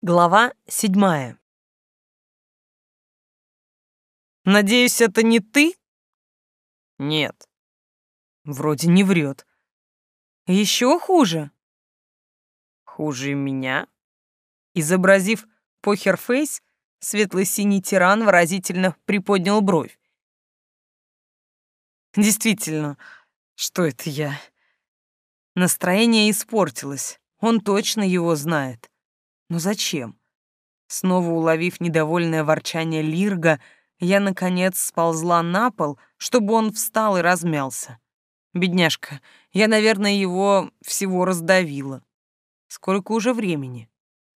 Глава седьмая. «Надеюсь, это не ты?» «Нет». Вроде не врет. Еще хуже. Хуже меня? Изобразив покерфейс, светло-синий тиран выразительно приподнял бровь. Действительно, что это я? Настроение испортилось. Он точно его знает. Но зачем? Снова уловив недовольное ворчание Лирга, я, наконец, сползла на пол, чтобы он встал и размялся. Бедняжка, я, наверное, его всего раздавила. Сколько уже времени?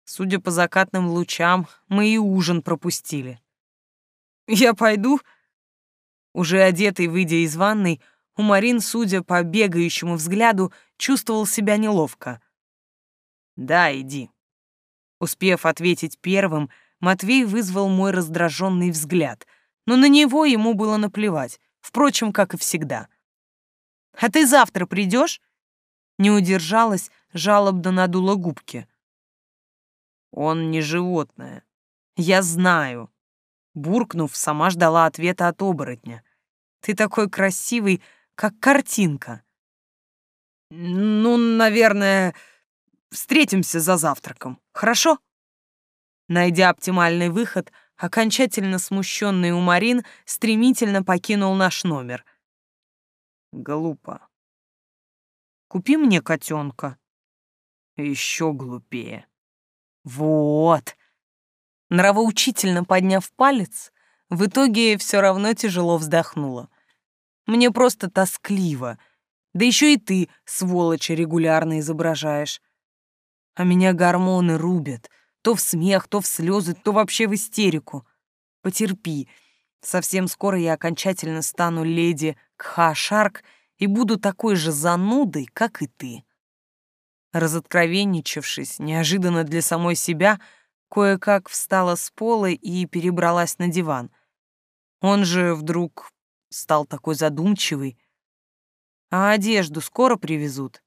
Судя по закатным лучам, мы и ужин пропустили. Я пойду? Уже одетый, выйдя из ванной, у Марин, судя по бегающему взгляду, чувствовал себя неловко. «Да, иди», Успев ответить первым, Матвей вызвал мой раздраженный взгляд, но на него ему было наплевать, впрочем, как и всегда. «А ты завтра придешь? Не удержалась, жалобно надула губки. «Он не животное. Я знаю». Буркнув, сама ждала ответа от оборотня. «Ты такой красивый, как картинка». «Ну, наверное, встретимся за завтраком, хорошо?» Найдя оптимальный выход, окончательно смущенный Умарин стремительно покинул наш номер. Глупо. Купи мне котенка. Еще глупее. Вот. Нравоучительно подняв палец, в итоге все равно тяжело вздохнула. Мне просто тоскливо. Да еще и ты, сволочь, регулярно изображаешь а меня гормоны рубят. То в смех, то в слезы, то вообще в истерику. Потерпи. Совсем скоро я окончательно стану леди Кха-Шарк и буду такой же занудой, как и ты. Разоткровенничавшись, неожиданно для самой себя, кое-как встала с пола и перебралась на диван. Он же вдруг стал такой задумчивый. А одежду скоро привезут?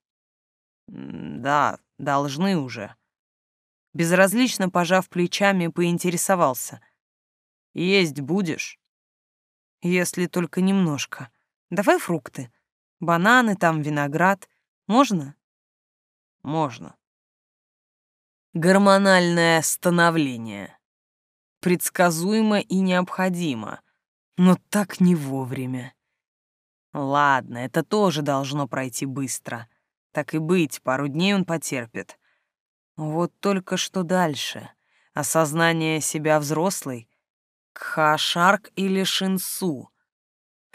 Да, Должны уже. Безразлично пожав плечами, поинтересовался. Есть будешь? Если только немножко. Давай фрукты. Бананы там, виноград. Можно? Можно. Гормональное становление. Предсказуемо и необходимо, но так не вовремя. Ладно, это тоже должно пройти быстро. Так и быть, пару дней он потерпит. Вот только что дальше? Осознание себя взрослой? Кхашарк или Шинсу?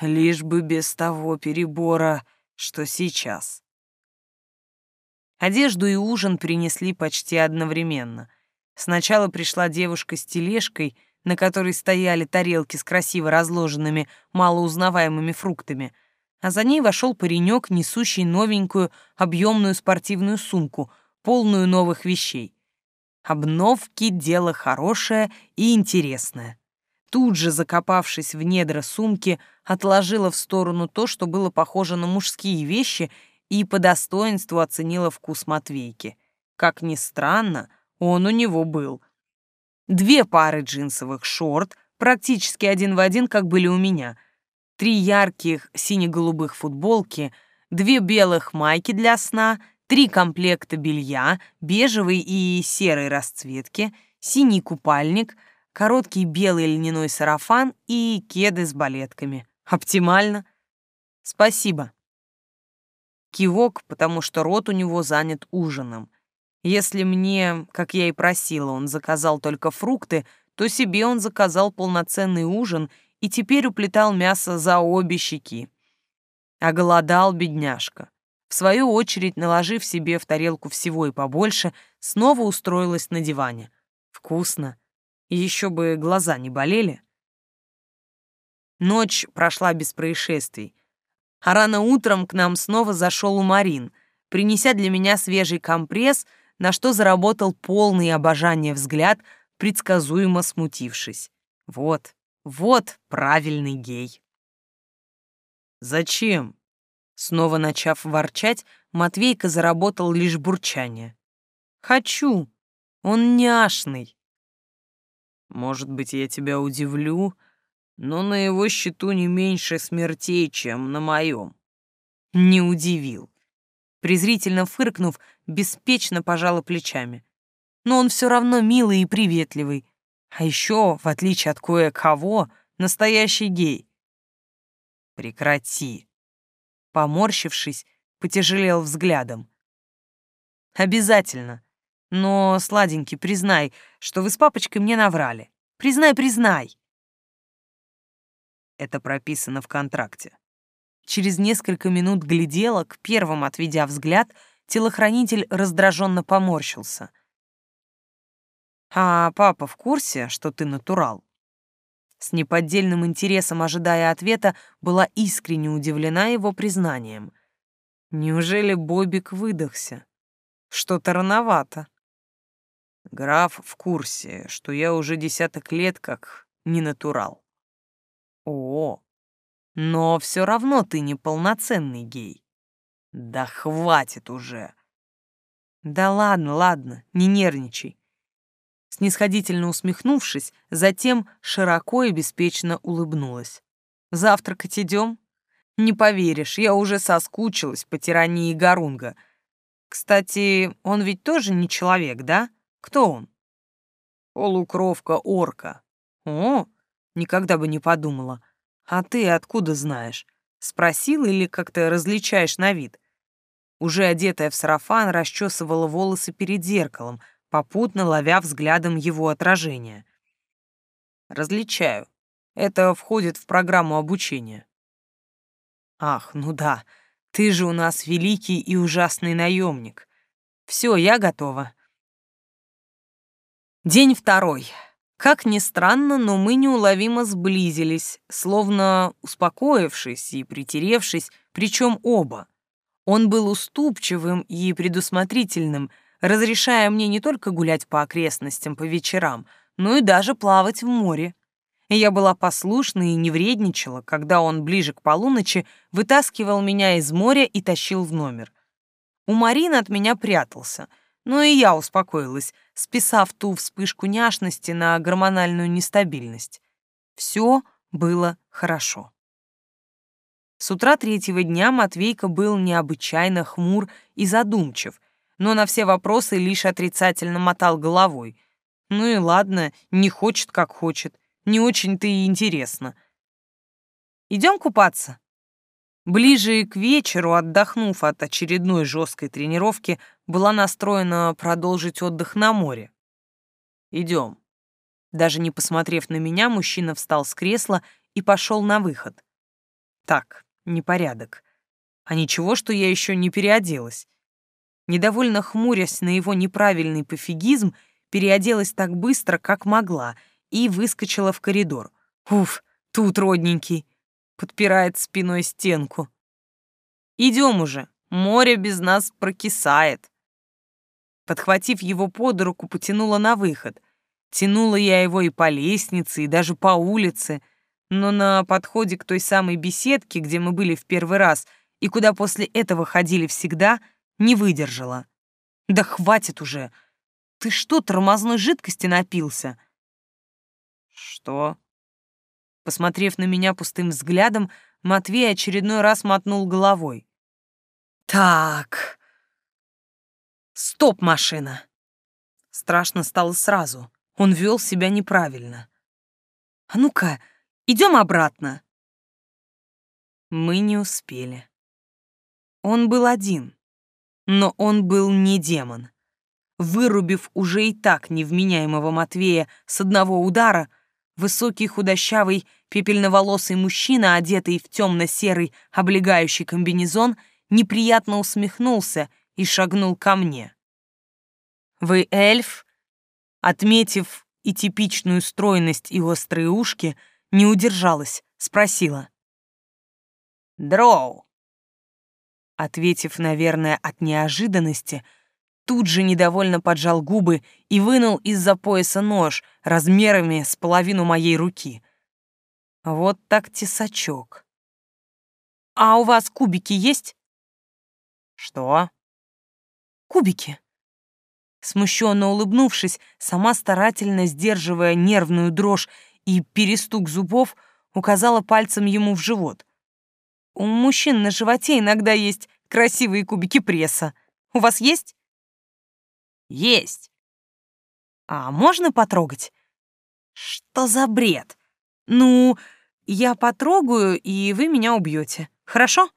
Лишь бы без того перебора, что сейчас. Одежду и ужин принесли почти одновременно. Сначала пришла девушка с тележкой, на которой стояли тарелки с красиво разложенными, малоузнаваемыми фруктами — а за ней вошел паренек, несущий новенькую объемную спортивную сумку, полную новых вещей. Обновки — дело хорошее и интересное. Тут же, закопавшись в недра сумки, отложила в сторону то, что было похоже на мужские вещи, и по достоинству оценила вкус Матвейки. Как ни странно, он у него был. Две пары джинсовых шорт, практически один в один, как были у меня — три ярких сине-голубых футболки, две белых майки для сна, три комплекта белья, бежевой и серой расцветки, синий купальник, короткий белый льняной сарафан и кеды с балетками. Оптимально. Спасибо. Кивок, потому что рот у него занят ужином. Если мне, как я и просила, он заказал только фрукты, то себе он заказал полноценный ужин — и теперь уплетал мясо за обе щеки. Оголодал бедняжка. В свою очередь, наложив себе в тарелку всего и побольше, снова устроилась на диване. Вкусно. Еще бы глаза не болели. Ночь прошла без происшествий. А рано утром к нам снова зашел Умарин, принеся для меня свежий компресс, на что заработал полный обожание взгляд, предсказуемо смутившись. Вот, вот правильный гей. Зачем? Снова начав ворчать, Матвейка заработал лишь бурчание. Хочу. Он няшный. Может быть, я тебя удивлю, но на его счету не меньше смертей, чем на моем. Не удивил. Презрительно фыркнув, беспечно пожала плечами. Но он все равно милый и приветливый. А еще, в отличие от кое-кого, настоящий гей. Прекрати. Поморщившись, потяжелел взглядом. Обязательно. Но, сладенький, признай, что вы с папочкой мне наврали. Признай, признай. Это прописано в контракте. Через несколько минут гляделок, первым отведя взгляд, телохранитель раздраженно поморщился. «А папа в курсе, что ты натурал?» С неподдельным интересом, ожидая ответа, была искренне удивлена его признанием. Неужели Бобик выдохся? Что-то рановато. Граф в курсе, что я уже десяток лет как не натурал. О, но все равно ты не полноценный гей. Да хватит уже. Да ладно, ладно, не нервничай. Снисходительно усмехнувшись, затем широко и беспечно улыбнулась. Завтракать идем? Не поверишь, я уже соскучилась по тирании Гарунга. Кстати, он ведь тоже не человек, да? Кто он? Полукровка орка. О, никогда бы не подумала. А ты откуда знаешь? Спросил или как-то различаешь на вид? Уже одетая в сарафан, расчесывала волосы перед зеркалом, попутно ловя взглядом его отражение. Различаю. Это входит в программу обучения. Ах, ну да, ты же у нас великий и ужасный наемник. Все, я готова. День второй. Как ни странно, но мы неуловимо сблизились, словно успокоившись и притеревшись, причем оба. Он был уступчивым и предусмотрительным, разрешая мне не только гулять по окрестностям по вечерам, но и даже плавать в море я была послушна и не вредничала, когда он ближе к полуночи вытаскивал меня из моря и тащил в номер. У Марины от меня прятался, но и я успокоилась, списав ту вспышку няшности на гормональную нестабильность. Все было хорошо. С утра третьего дня Матвейка был необычайно хмур и задумчив, но на все вопросы лишь отрицательно мотал головой. Ну и ладно, не хочет, как хочет не очень-то и интересно. Идем купаться. Ближе к вечеру, отдохнув от очередной жесткой тренировки, была настроена продолжить отдых на море. Идем. Даже не посмотрев на меня, мужчина встал с кресла и пошел на выход. Так, непорядок. А ничего, что я еще не переоделась. Недовольно хмурясь на его неправильный пофигизм, переоделась так быстро, как могла — и выскочила в коридор. Уф, тут родненький. Подпирает спиной стенку. Идем уже, море без нас прокисает. Подхватив его под руку, потянула на выход. Тянула я его и по лестнице, и даже по улице, но на подходе к той самой беседке, где мы были в первый раз, и куда после этого ходили всегда, не выдержала. «Да хватит уже! Ты что, тормозной жидкости напился?» «Что?» Посмотрев на меня пустым взглядом, Матвей очередной раз мотнул головой. «Так...» «Стоп, машина!» Страшно стало сразу. Он вел себя неправильно. «А ну-ка, идем обратно!» Мы не успели. Он был один, но он был не демон. Вырубив уже и так невменяемого Матвея с одного удара, Высокий, худощавый, пепельноволосый мужчина, одетый в темно-серый облегающий комбинезон, неприятно усмехнулся и шагнул ко мне. «Вы эльф?» Отметив и типичную стройность и острые ушки, не удержалась, спросила. «Дроу!» Ответив, наверное, от неожиданности, тут же недовольно поджал губы и вынул из-за пояса нож размерами с половину моей руки. Вот так тесачок. «А у вас кубики есть?» «Что?» «Кубики». Смущенно улыбнувшись, сама старательно сдерживая нервную дрожь и перестук зубов, указала пальцем ему в живот. «У мужчин на животе иногда есть красивые кубики пресса. У вас есть?» «Есть». «А можно потрогать?» «Что за бред?» «Ну, я потрогаю, и вы меня убьете. Хорошо?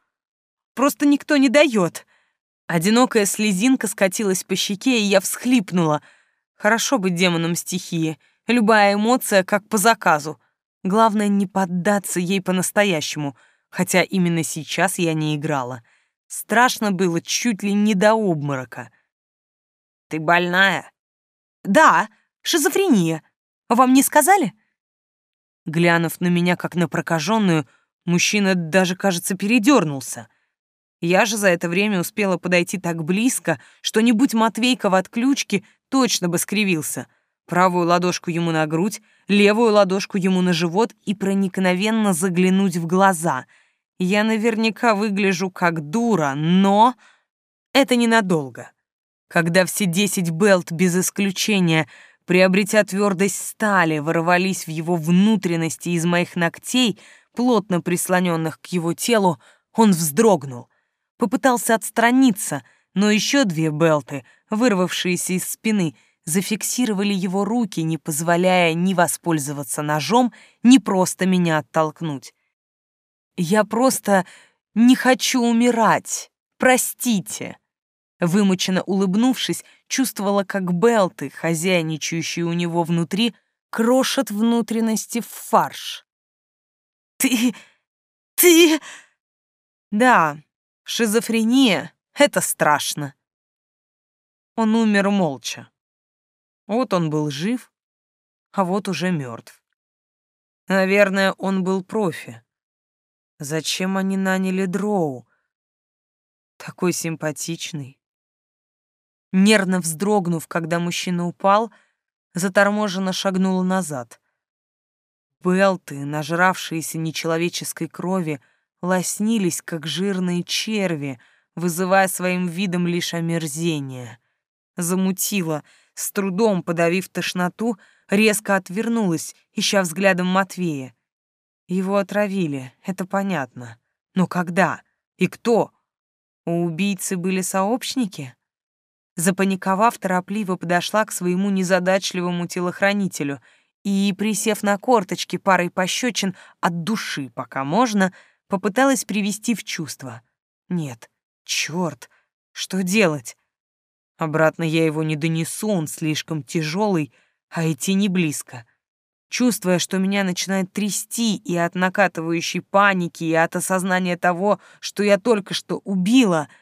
Просто никто не дает». Одинокая слезинка скатилась по щеке, и я всхлипнула. Хорошо быть демоном стихии. Любая эмоция как по заказу. Главное не поддаться ей по-настоящему, хотя именно сейчас я не играла. Страшно было чуть ли не до обморока. «Ты больная?» «Да, шизофрения. Вам не сказали?» Глянув на меня как на прокаженную, мужчина даже, кажется, передернулся. Я же за это время успела подойти так близко, что не будь Матвейка в отключке, точно бы скривился. Правую ладошку ему на грудь, левую ладошку ему на живот и проникновенно заглянуть в глаза. Я наверняка выгляжу как дура, но это ненадолго. Когда все десять белт без исключения — приобретя твердость стали, ворвались в его внутренности из моих ногтей, плотно прислоненных к его телу, он вздрогнул. Попытался отстраниться, но еще две белты, вырвавшиеся из спины, зафиксировали его руки, не позволяя ни воспользоваться ножом, ни просто меня оттолкнуть. «Я просто не хочу умирать. Простите!» Вымученно улыбнувшись, чувствовала, как Белты, хозяйничающие у него внутри, крошат внутренности в фарш. «Ты... ты...» «Да, шизофрения — это страшно». Он умер молча. Вот он был жив, а вот уже мертв. Наверное, он был профи. Зачем они наняли Дроу? Такой симпатичный. Нервно вздрогнув, когда мужчина упал, заторможенно шагнула назад. Белты, нажравшиеся нечеловеческой крови, лоснились, как жирные черви, вызывая своим видом лишь омерзение. Замутила, с трудом подавив тошноту, резко отвернулась, ища взглядом Матвея. Его отравили, это понятно. Но когда? И кто? У убийцы были сообщники? Запаниковав, торопливо подошла к своему незадачливому телохранителю и, присев на корточки парой пощечин от души, пока можно, попыталась привести в чувство. Нет, черт, что делать? Обратно я его не донесу, он слишком тяжелый, а идти не близко. Чувствуя, что меня начинает трясти и от накатывающей паники, и от осознания того, что я только что убила —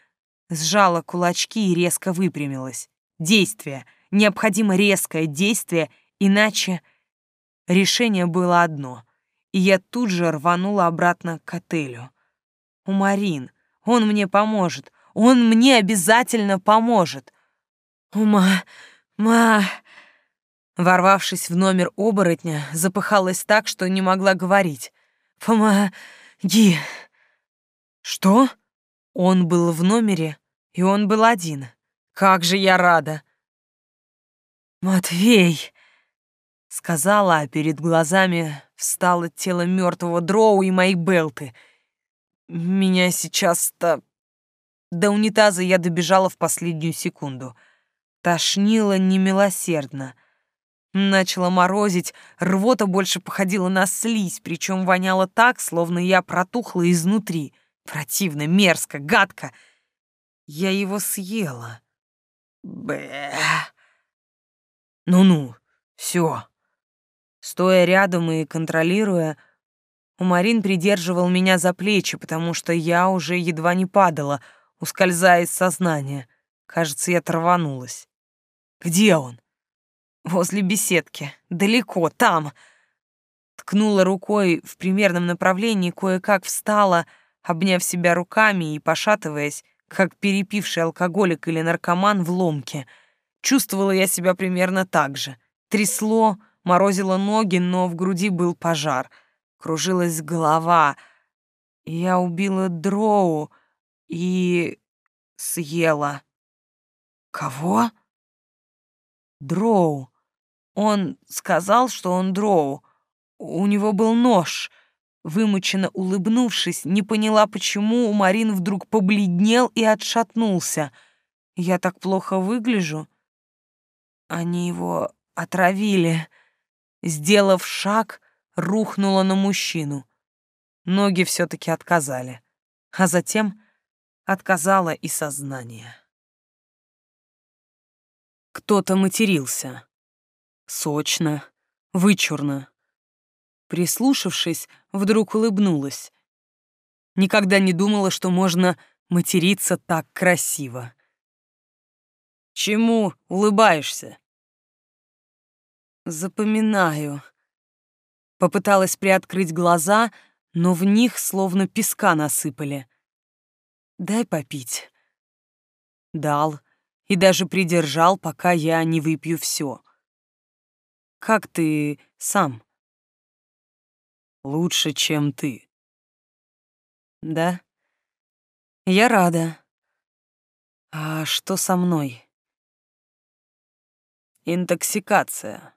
Сжала кулачки и резко выпрямилась. Действие. Необходимо резкое действие, иначе... Решение было одно, и я тут же рванула обратно к отелю. У Марин. Он мне поможет. Он мне обязательно поможет. Ума... ма... Ворвавшись в номер оборотня, запыхалась так, что не могла говорить. «Помоги!» «Что?» Он был в номере, и он был один. Как же я рада! «Матвей!» — сказала, а перед глазами встало тело мертвого дроу и мои белты. Меня сейчас-то... До унитаза я добежала в последнюю секунду. Тошнило немилосердно. Начала морозить, рвота больше походила на слизь, причем воняла так, словно я протухла изнутри — Противно, мерзко, гадко. Я его съела. Бэ. Ну-ну, все. Стоя рядом и контролируя, Умарин придерживал меня за плечи, потому что я уже едва не падала, ускользая из сознания. Кажется, я траванулась. Где он? Возле беседки. Далеко, там. Ткнула рукой в примерном направлении, кое-как встала — обняв себя руками и пошатываясь, как перепивший алкоголик или наркоман в ломке. Чувствовала я себя примерно так же. Трясло, морозило ноги, но в груди был пожар. Кружилась голова. Я убила дроу и... съела. Кого? Дроу. Он сказал, что он дроу. У него был нож. Вымученно улыбнувшись, не поняла, почему у Марин вдруг побледнел и отшатнулся. Я так плохо выгляжу. Они его отравили. Сделав шаг, рухнула на мужчину. Ноги все-таки отказали. А затем отказало и сознание. Кто-то матерился. Сочно, вычурно. Прислушавшись, вдруг улыбнулась. Никогда не думала, что можно материться так красиво. «Чему улыбаешься?» «Запоминаю». Попыталась приоткрыть глаза, но в них словно песка насыпали. «Дай попить». Дал и даже придержал, пока я не выпью все. «Как ты сам?» «Лучше, чем ты». «Да? Я рада. А что со мной?» Интоксикация.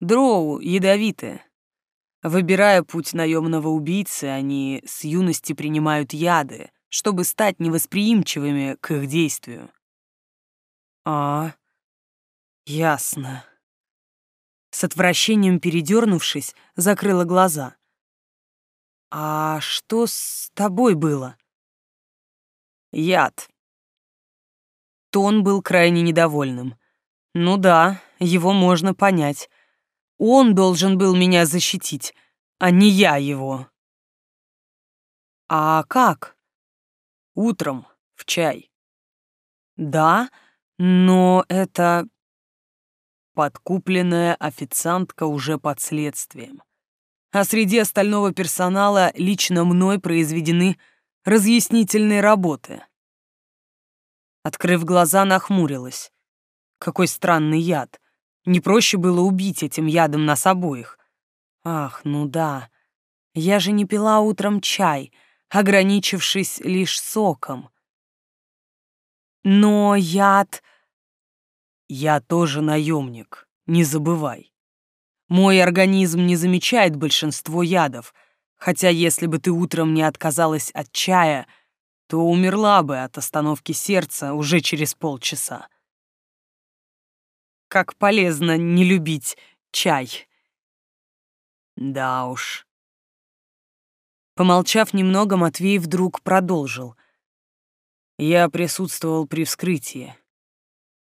Дроу ядовитые. Выбирая путь наемного убийцы, они с юности принимают яды, чтобы стать невосприимчивыми к их действию. А, ясно. С отвращением передернувшись, закрыла глаза. А что с тобой было? Яд. Тон был крайне недовольным. Ну да, его можно понять. Он должен был меня защитить, а не я его. А как? Утром, в чай. Да, но это... Подкупленная официантка уже под следствием. А среди остального персонала лично мной произведены разъяснительные работы. Открыв глаза, нахмурилась. Какой странный яд. Не проще было убить этим ядом нас обоих. Ах, ну да. Я же не пила утром чай, ограничившись лишь соком. Но яд... Я тоже наемник, не забывай. Мой организм не замечает большинство ядов, хотя если бы ты утром не отказалась от чая, то умерла бы от остановки сердца уже через полчаса как полезно не любить чай. Да уж. Помолчав немного, Матвей вдруг продолжил. Я присутствовал при вскрытии.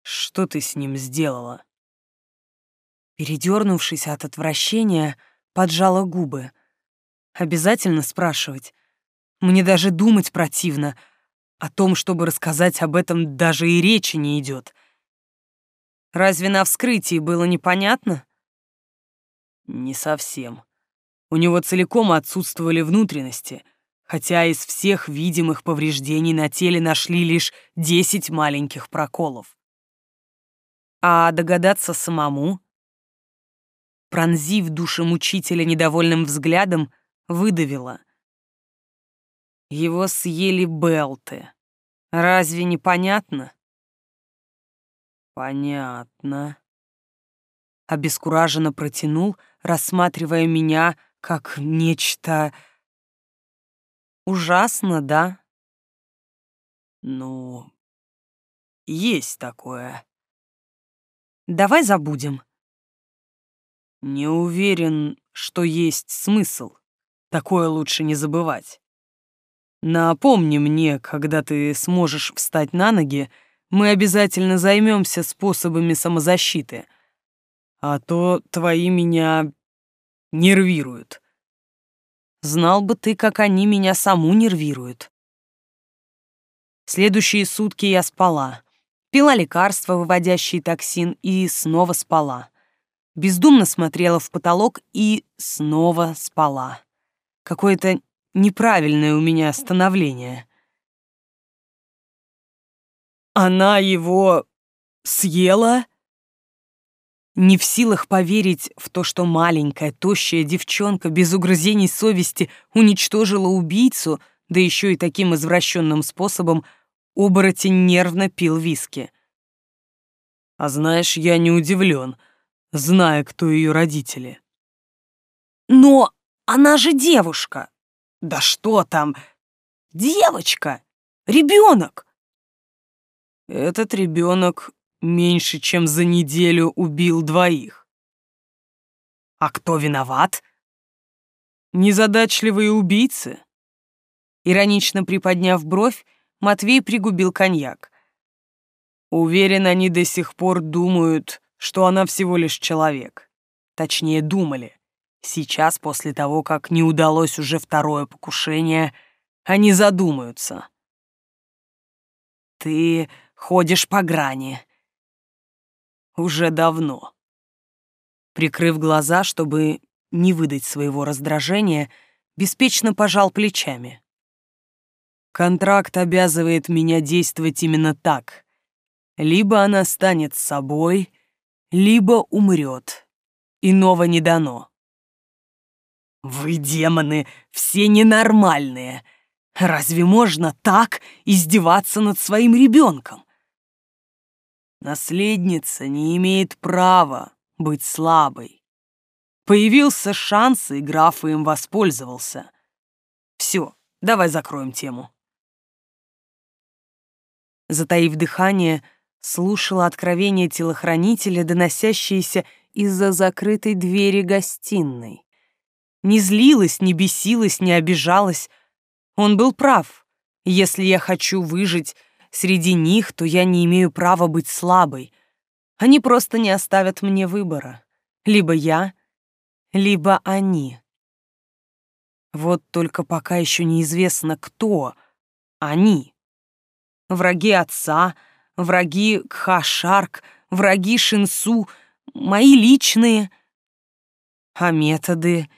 Что ты с ним сделала? Передернувшись от отвращения, поджала губы. Обязательно спрашивать. Мне даже думать противно. О том, чтобы рассказать об этом, даже и речи не идет. Разве на вскрытии было непонятно? Не совсем. У него целиком отсутствовали внутренности, хотя из всех видимых повреждений на теле нашли лишь десять маленьких проколов. А догадаться самому? Пронзив душемучителя недовольным взглядом, выдавила. Его съели белты. Разве не понятно? «Понятно». Обескураженно протянул, рассматривая меня как нечто... Ужасно, да? Ну, есть такое. Давай забудем. Не уверен, что есть смысл. Такое лучше не забывать. Напомни мне, когда ты сможешь встать на ноги, мы обязательно займемся способами самозащиты. А то твои меня нервируют. Знал бы ты, как они меня саму нервируют. Следующие сутки я спала. Пила лекарства, выводящие токсин, и снова спала. Бездумно смотрела в потолок и снова спала. Какое-то неправильное у меня становление. Она его съела? Не в силах поверить в то, что маленькая, тощая девчонка без угрызений совести уничтожила убийцу, да еще и таким извращенным способом, оборотень нервно пил виски. А знаешь, я не удивлен, зная, кто ее родители. Но она же девушка. Да что там? Девочка! Ребенок! Этот ребенок меньше, чем за неделю убил двоих. А кто виноват? Незадачливые убийцы. Иронично приподняв бровь, Матвей пригубил коньяк. Уверен, они до сих пор думают, что она всего лишь человек. Точнее, думали. Сейчас, после того, как не удалось уже второе покушение, они задумаются. Ты ходишь по грани. Уже давно. Прикрыв глаза, чтобы не выдать своего раздражения, беспечно пожал плечами. Контракт обязывает меня действовать именно так. Либо она станет собой, либо умрет. Иного не дано. Вы, демоны, все ненормальные. Разве можно так издеваться над своим ребенком? Наследница не имеет права быть слабой. Появился шанс, и граф им воспользовался. Все, давай закроем тему. Затаив дыхание, слушала откровения телохранителя, доносящиеся из-за закрытой двери гостиной. Не злилась, не бесилась, не обижалась. Он был прав. Если я хочу выжить среди них, то я не имею права быть слабой. Они просто не оставят мне выбора. Либо я, либо они. Вот только пока еще неизвестно, кто они. Враги отца, враги Кхашарк, враги Шинсу, мои личные. А методы...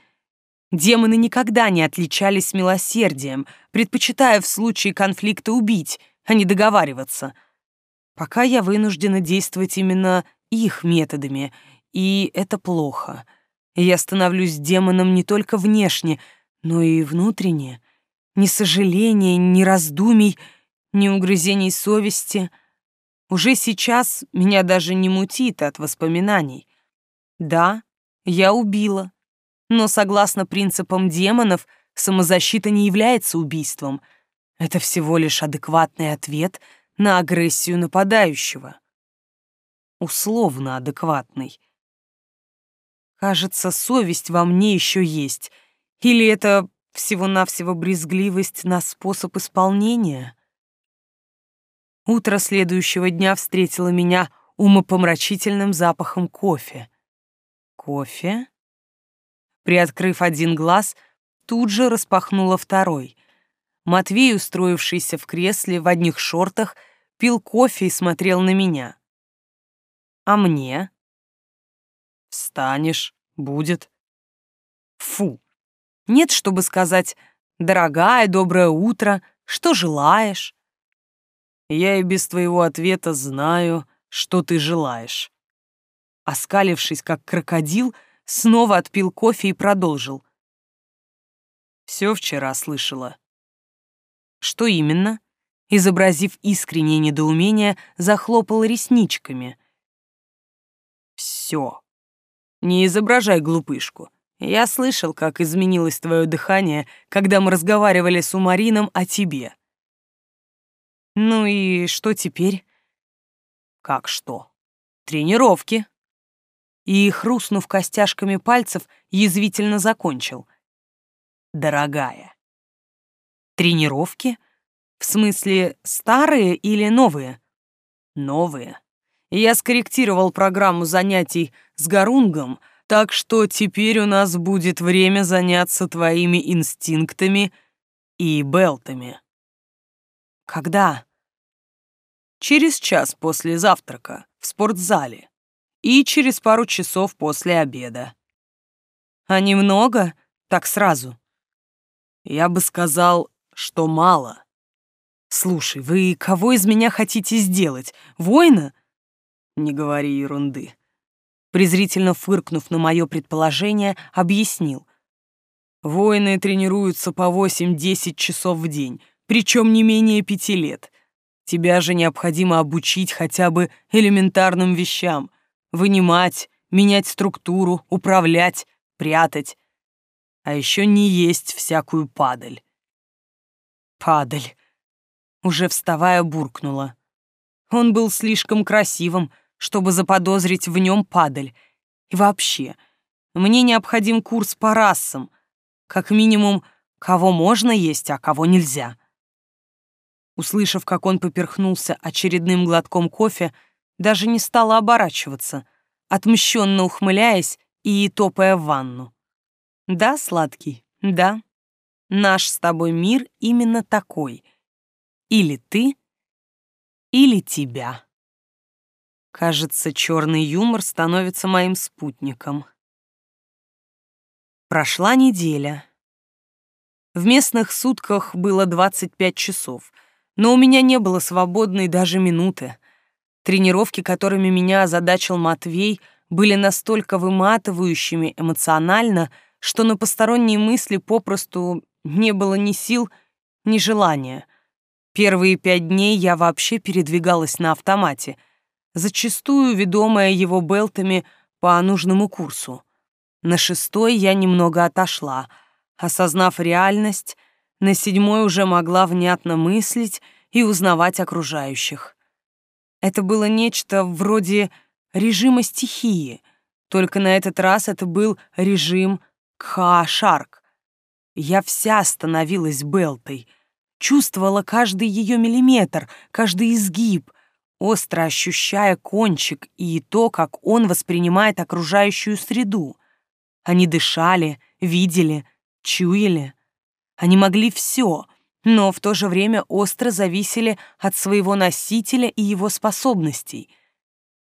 Демоны никогда не отличались милосердием, предпочитая в случае конфликта убить, а не договариваться. Пока я вынуждена действовать именно их методами, и это плохо. Я становлюсь демоном не только внешне, но и внутренне. Ни сожаления, ни раздумий, ни угрызений совести. Уже сейчас меня даже не мутит от воспоминаний. Да, я убила, но согласно принципам демонов, самозащита не является убийством. Это всего лишь адекватный ответ на агрессию нападающего. Условно адекватный. Кажется, совесть во мне еще есть. Или это всего-навсего брезгливость на способ исполнения? Утро следующего дня встретило меня умопомрачительным запахом кофе. Кофе? Приоткрыв один глаз, тут же распахнула второй. Матвей, устроившийся в кресле в одних шортах, пил кофе и смотрел на меня. А мне? Встанешь, будет. Фу. Нет, чтобы сказать «Дорогая, доброе утро, что желаешь?» Я и без твоего ответа знаю, что ты желаешь. Оскалившись, как крокодил, снова отпил кофе и продолжил. Все вчера слышала. Что именно? Изобразив искреннее недоумение, захлопал ресничками. Все. Не изображай глупышку. Я слышал, как изменилось твое дыхание, когда мы разговаривали с Умарином о тебе. Ну и что теперь? Как что? Тренировки и, хрустнув костяшками пальцев, язвительно закончил. «Дорогая». «Тренировки? В смысле, старые или новые?» «Новые. Я скорректировал программу занятий с Гарунгом, так что теперь у нас будет время заняться твоими инстинктами и белтами». «Когда?» «Через час после завтрака в спортзале и через пару часов после обеда. А немного? Так сразу. Я бы сказал, что мало. Слушай, вы кого из меня хотите сделать? Воина? Не говори ерунды. Презрительно фыркнув на мое предположение, объяснил. Воины тренируются по 8-10 часов в день, причем не менее пяти лет. Тебя же необходимо обучить хотя бы элементарным вещам. Вынимать, менять структуру, управлять, прятать. А еще не есть всякую падаль. Падаль. Уже вставая, буркнула. Он был слишком красивым, чтобы заподозрить в нем падаль. И вообще, мне необходим курс по расам. Как минимум, кого можно есть, а кого нельзя. Услышав, как он поперхнулся очередным глотком кофе, даже не стала оборачиваться, отмщенно ухмыляясь и топая в ванну. «Да, сладкий, да. Наш с тобой мир именно такой. Или ты, или тебя». Кажется, черный юмор становится моим спутником. Прошла неделя. В местных сутках было 25 часов, но у меня не было свободной даже минуты. Тренировки, которыми меня озадачил Матвей, были настолько выматывающими эмоционально, что на посторонние мысли попросту не было ни сил, ни желания. Первые пять дней я вообще передвигалась на автомате, зачастую ведомая его белтами по нужному курсу. На шестой я немного отошла. Осознав реальность, на седьмой уже могла внятно мыслить и узнавать окружающих. Это было нечто вроде режима стихии, только на этот раз это был режим Кха-Шарк. Я вся становилась Белтой, чувствовала каждый ее миллиметр, каждый изгиб, остро ощущая кончик и то, как он воспринимает окружающую среду. Они дышали, видели, чуяли. Они могли все, но в то же время остро зависели от своего носителя и его способностей.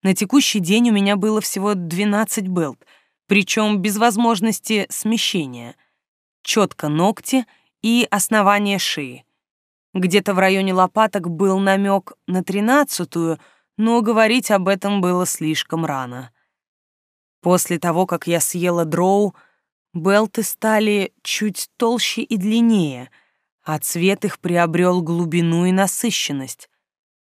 На текущий день у меня было всего 12 белт, причем без возможности смещения. Четко ногти и основание шеи. Где-то в районе лопаток был намек на тринадцатую, но говорить об этом было слишком рано. После того, как я съела дроу, белты стали чуть толще и длиннее, а цвет их приобрел глубину и насыщенность.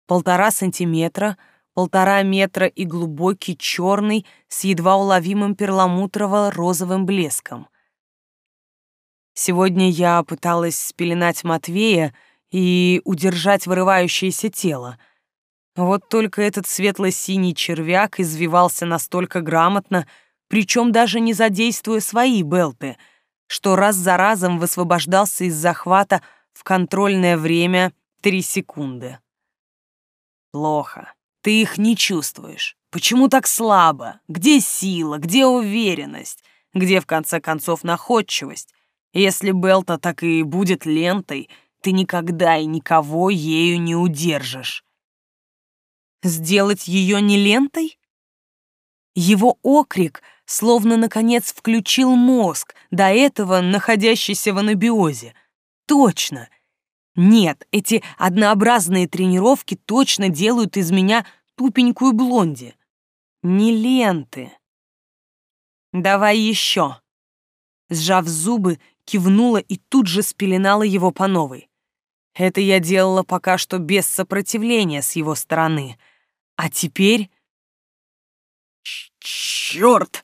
Полтора сантиметра, полтора метра и глубокий черный с едва уловимым перламутрово-розовым блеском. Сегодня я пыталась спеленать Матвея и удержать вырывающееся тело — вот только этот светло-синий червяк извивался настолько грамотно, причем даже не задействуя свои белты, что раз за разом высвобождался из захвата в контрольное время три секунды. Плохо. Ты их не чувствуешь. Почему так слабо? Где сила? Где уверенность? Где, в конце концов, находчивость? Если Белта так и будет лентой, ты никогда и никого ею не удержишь. Сделать ее не лентой? Его окрик словно, наконец, включил мозг, до этого находящийся в анабиозе. Точно. Нет, эти однообразные тренировки точно делают из меня тупенькую блонди. Не ленты. Давай еще. Сжав зубы, кивнула и тут же спеленала его по новой. Это я делала пока что без сопротивления с его стороны. А теперь... Черт!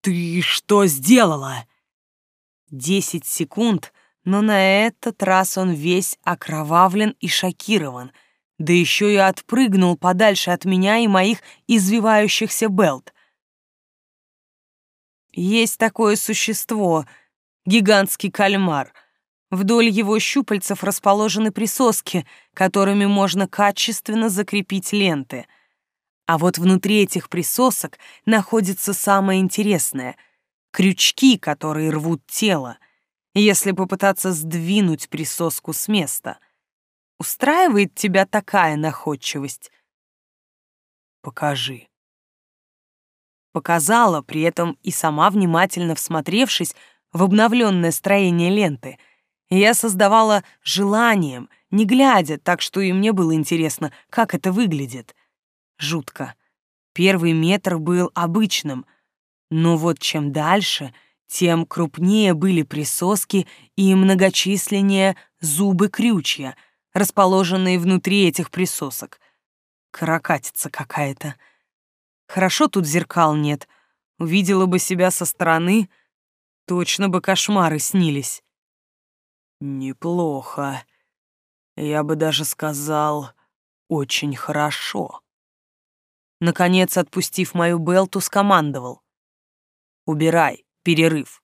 Ты что сделала? Десять секунд, но на этот раз он весь окровавлен и шокирован, да еще и отпрыгнул подальше от меня и моих извивающихся белт. Есть такое существо, гигантский кальмар — Вдоль его щупальцев расположены присоски, которыми можно качественно закрепить ленты. А вот внутри этих присосок находится самое интересное — крючки, которые рвут тело, если попытаться сдвинуть присоску с места. Устраивает тебя такая находчивость? Покажи. Показала, при этом и сама внимательно всмотревшись в обновленное строение ленты — я создавала желанием, не глядя, так что и мне было интересно, как это выглядит. Жутко. Первый метр был обычным, но вот чем дальше, тем крупнее были присоски и многочисленнее зубы крючья, расположенные внутри этих присосок. Каракатица какая-то. Хорошо тут зеркал нет. Увидела бы себя со стороны, точно бы кошмары снились. Неплохо. Я бы даже сказал, очень хорошо. Наконец, отпустив мою Белту, скомандовал. «Убирай, перерыв.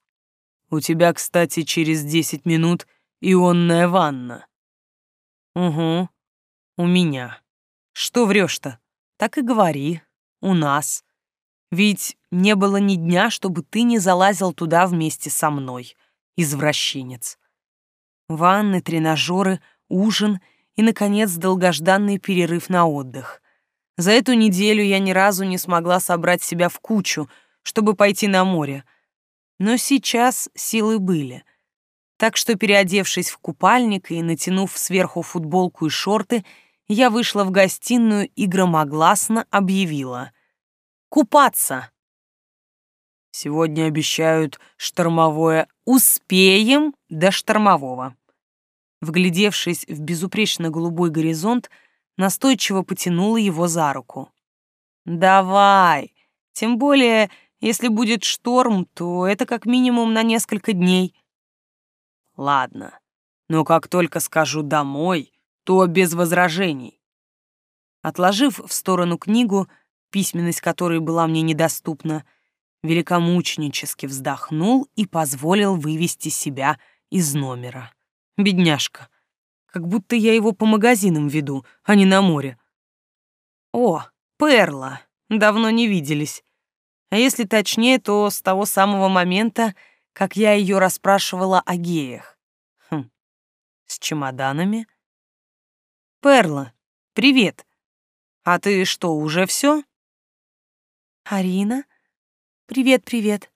У тебя, кстати, через десять минут ионная ванна». «Угу, у меня. Что врешь-то? Так и говори. У нас. Ведь не было ни дня, чтобы ты не залазил туда вместе со мной, извращенец. Ванны, тренажеры, ужин и, наконец, долгожданный перерыв на отдых. За эту неделю я ни разу не смогла собрать себя в кучу, чтобы пойти на море. Но сейчас силы были. Так что, переодевшись в купальник и натянув сверху футболку и шорты, я вышла в гостиную и громогласно объявила. «Купаться!» Сегодня обещают штормовое «Успеем до штормового». Вглядевшись в безупречно голубой горизонт, настойчиво потянула его за руку. «Давай! Тем более, если будет шторм, то это как минимум на несколько дней». «Ладно, но как только скажу «домой», то без возражений». Отложив в сторону книгу, письменность которой была мне недоступна, великомученически вздохнул и позволил вывести себя из номера. Бедняжка. Как будто я его по магазинам веду, а не на море. О, Перла. Давно не виделись. А если точнее, то с того самого момента, как я ее расспрашивала о геях. Хм. С чемоданами? Перла, привет. А ты что, уже все? Арина? «Привет-привет».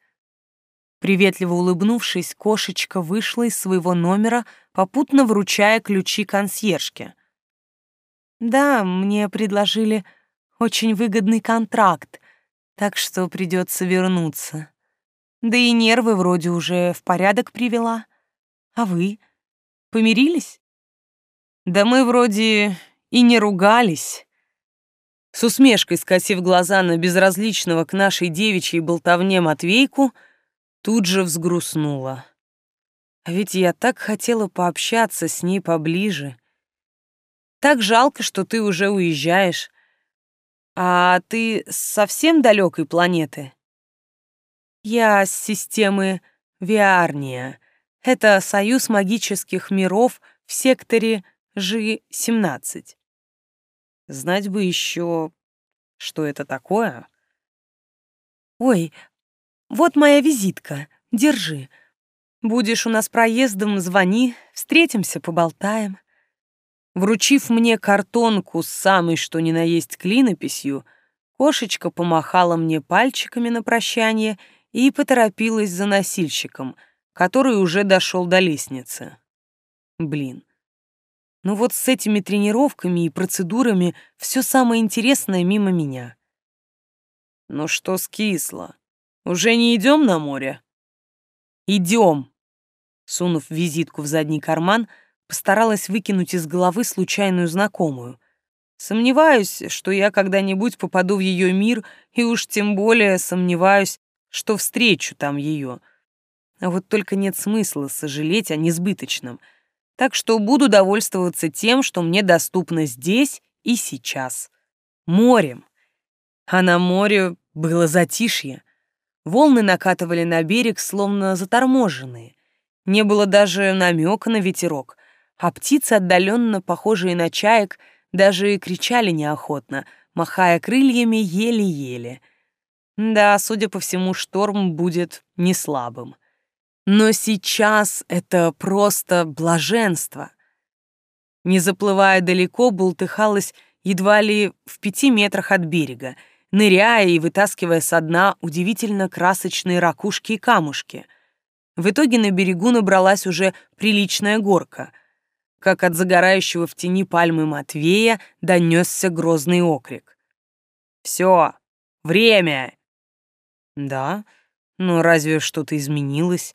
Приветливо улыбнувшись, кошечка вышла из своего номера, попутно вручая ключи консьержке. «Да, мне предложили очень выгодный контракт, так что придется вернуться. Да и нервы вроде уже в порядок привела. А вы? Помирились?» «Да мы вроде и не ругались». С усмешкой скосив глаза на безразличного к нашей девичьей болтовне Матвейку, тут же взгрустнула. А ведь я так хотела пообщаться с ней поближе. Так жалко, что ты уже уезжаешь. А ты совсем далекой планеты? Я с системы Виарния. Это союз магических миров в секторе Жи-17. Знать бы еще, что это такое. Ой, вот моя визитка, держи. Будешь у нас проездом, звони, встретимся, поболтаем. Вручив мне картонку с самой что ни на есть клинописью, кошечка помахала мне пальчиками на прощание и поторопилась за носильщиком, который уже дошел до лестницы. Блин, но вот с этими тренировками и процедурами все самое интересное мимо меня. Ну что скисло? Уже не идем на море? Идем. Сунув визитку в задний карман, постаралась выкинуть из головы случайную знакомую. Сомневаюсь, что я когда-нибудь попаду в ее мир, и уж тем более сомневаюсь, что встречу там ее. А вот только нет смысла сожалеть о несбыточном — так что буду довольствоваться тем, что мне доступно здесь и сейчас. Морем. А на море было затишье. Волны накатывали на берег, словно заторможенные. Не было даже намека на ветерок, а птицы, отдаленно похожие на чаек, даже и кричали неохотно, махая крыльями еле-еле. Да, судя по всему, шторм будет не слабым. Но сейчас это просто блаженство. Не заплывая далеко, бултыхалась едва ли в пяти метрах от берега, ныряя и вытаскивая со дна удивительно красочные ракушки и камушки. В итоге на берегу набралась уже приличная горка. Как от загорающего в тени пальмы Матвея донесся грозный окрик. «Все, время!» «Да, но разве что-то изменилось?»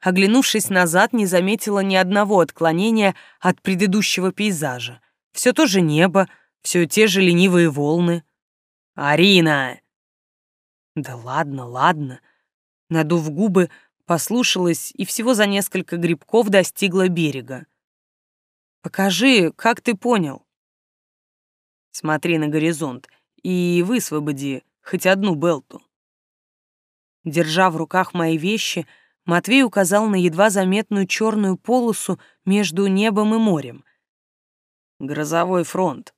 Оглянувшись назад, не заметила ни одного отклонения от предыдущего пейзажа. Все то же небо, все те же ленивые волны. «Арина!» Да ладно, ладно. Надув губы, послушалась и всего за несколько грибков достигла берега. «Покажи, как ты понял?» «Смотри на горизонт и высвободи хоть одну белту». Держа в руках мои вещи, Матвей указал на едва заметную черную полосу между небом и морем. «Грозовой фронт.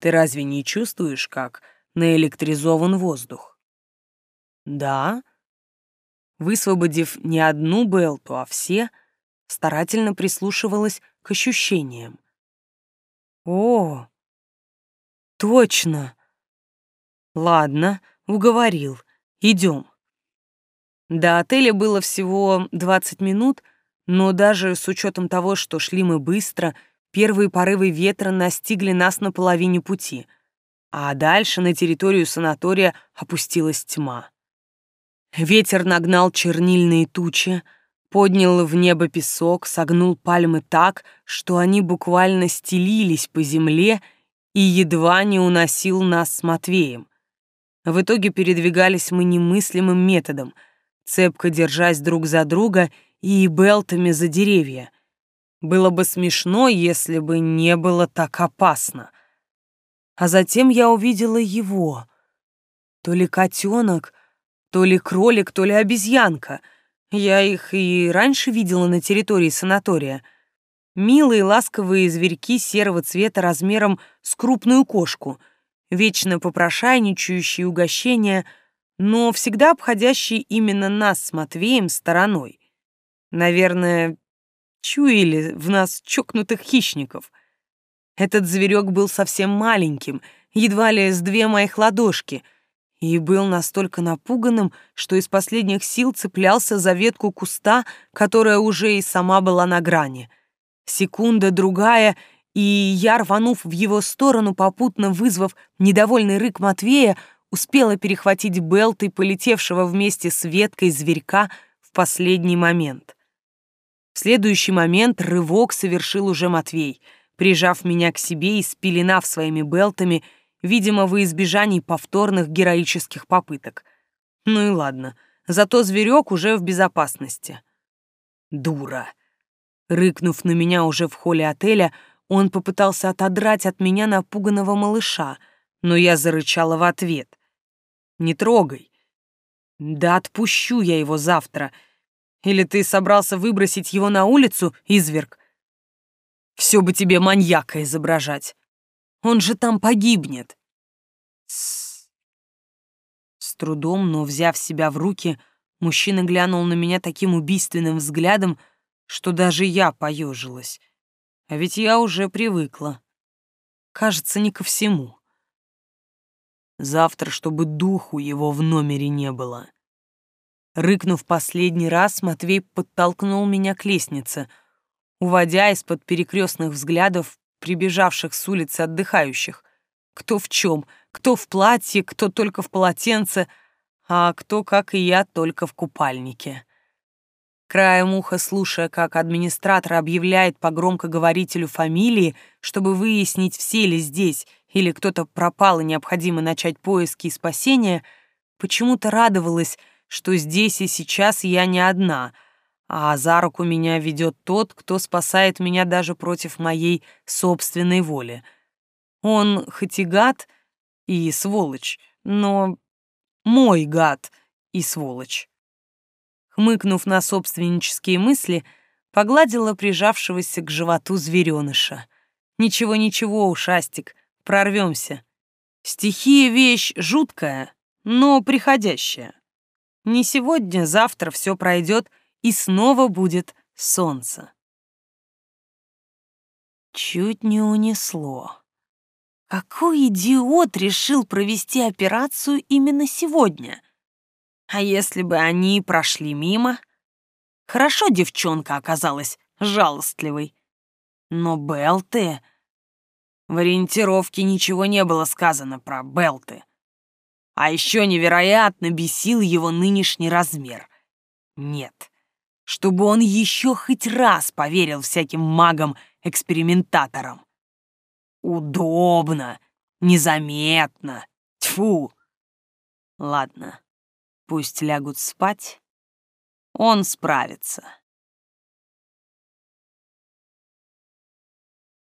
Ты разве не чувствуешь, как наэлектризован воздух?» «Да». Высвободив не одну белту, а все, старательно прислушивалась к ощущениям. «О, точно!» «Ладно, уговорил. Идем». До отеля было всего 20 минут, но даже с учетом того, что шли мы быстро, первые порывы ветра настигли нас на половине пути, а дальше на территорию санатория опустилась тьма. Ветер нагнал чернильные тучи, поднял в небо песок, согнул пальмы так, что они буквально стелились по земле и едва не уносил нас с Матвеем. В итоге передвигались мы немыслимым методом — цепко держась друг за друга и белтами за деревья. Было бы смешно, если бы не было так опасно. А затем я увидела его. То ли котенок, то ли кролик, то ли обезьянка. Я их и раньше видела на территории санатория. Милые ласковые зверьки серого цвета размером с крупную кошку, вечно попрошайничающие угощения — но всегда обходящий именно нас с Матвеем стороной. Наверное, чуяли в нас чокнутых хищников. Этот зверек был совсем маленьким, едва ли с две моих ладошки, и был настолько напуганным, что из последних сил цеплялся за ветку куста, которая уже и сама была на грани. Секунда, другая, и я, рванув в его сторону, попутно вызвав недовольный рык Матвея, успела перехватить Белтой, полетевшего вместе с веткой зверька в последний момент. В следующий момент рывок совершил уже Матвей, прижав меня к себе и спеленав своими Белтами, видимо, во избежании повторных героических попыток. Ну и ладно, зато зверек уже в безопасности. Дура. Рыкнув на меня уже в холле отеля, он попытался отодрать от меня напуганного малыша, но я зарычала в ответ. Не трогай. Да отпущу я его завтра. Или ты собрался выбросить его на улицу, изверг? Все бы тебе маньяка изображать. Он же там погибнет. С, С трудом, но взяв себя в руки, мужчина глянул на меня таким убийственным взглядом, что даже я поежилась. А ведь я уже привыкла. Кажется, не ко всему. Завтра, чтобы духу его в номере не было. Рыкнув последний раз, Матвей подтолкнул меня к лестнице, уводя из-под перекрестных взглядов прибежавших с улицы отдыхающих. Кто в чем, кто в платье, кто только в полотенце, а кто, как и я, только в купальнике. Краем уха, слушая, как администратор объявляет по громкоговорителю фамилии, чтобы выяснить, все ли здесь, или кто-то пропал и необходимо начать поиски и спасения, почему-то радовалась, что здесь и сейчас я не одна, а за руку меня ведет тот, кто спасает меня даже против моей собственной воли. Он хоть и гад и сволочь, но мой гад и сволочь. Хмыкнув на собственнические мысли, погладила прижавшегося к животу звереныша. «Ничего-ничего, ушастик, прорвемся. Стихия — вещь жуткая, но приходящая. Не сегодня, завтра все пройдет, и снова будет солнце. Чуть не унесло. Какой идиот решил провести операцию именно сегодня? А если бы они прошли мимо? Хорошо девчонка оказалась жалостливой. Но Белты... В ориентировке ничего не было сказано про Белты. А еще невероятно бесил его нынешний размер. Нет, чтобы он еще хоть раз поверил всяким магам-экспериментаторам. Удобно, незаметно. Тьфу! Ладно, пусть лягут спать. Он справится.